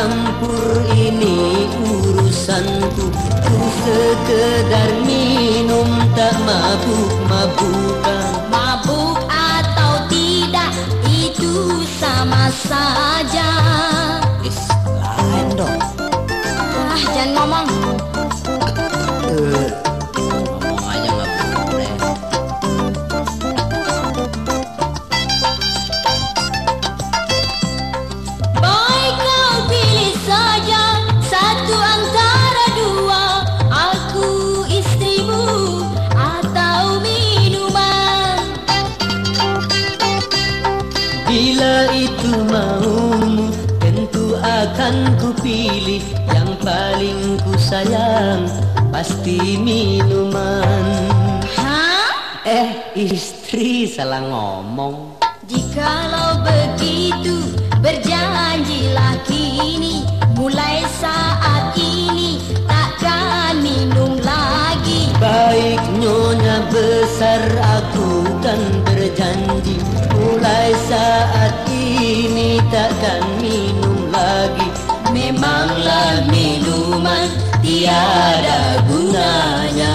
campur ini urusanku. Ku sekedar minum tak mabuk-mabukan. Mabuk atau tidak itu sama saja Bila itu maumu Tentu akan ku pilih Yang paling ku sayang Pasti minuman. Hah? Eh istri salah ngomong. Jikalau begitu Berjanjilah kini. Mulai saat ini Takkan minum lagi. Baik nyonya besar berjanji Mulai saat ini takkan minum lagi. Memanglah minuman tiada gunanya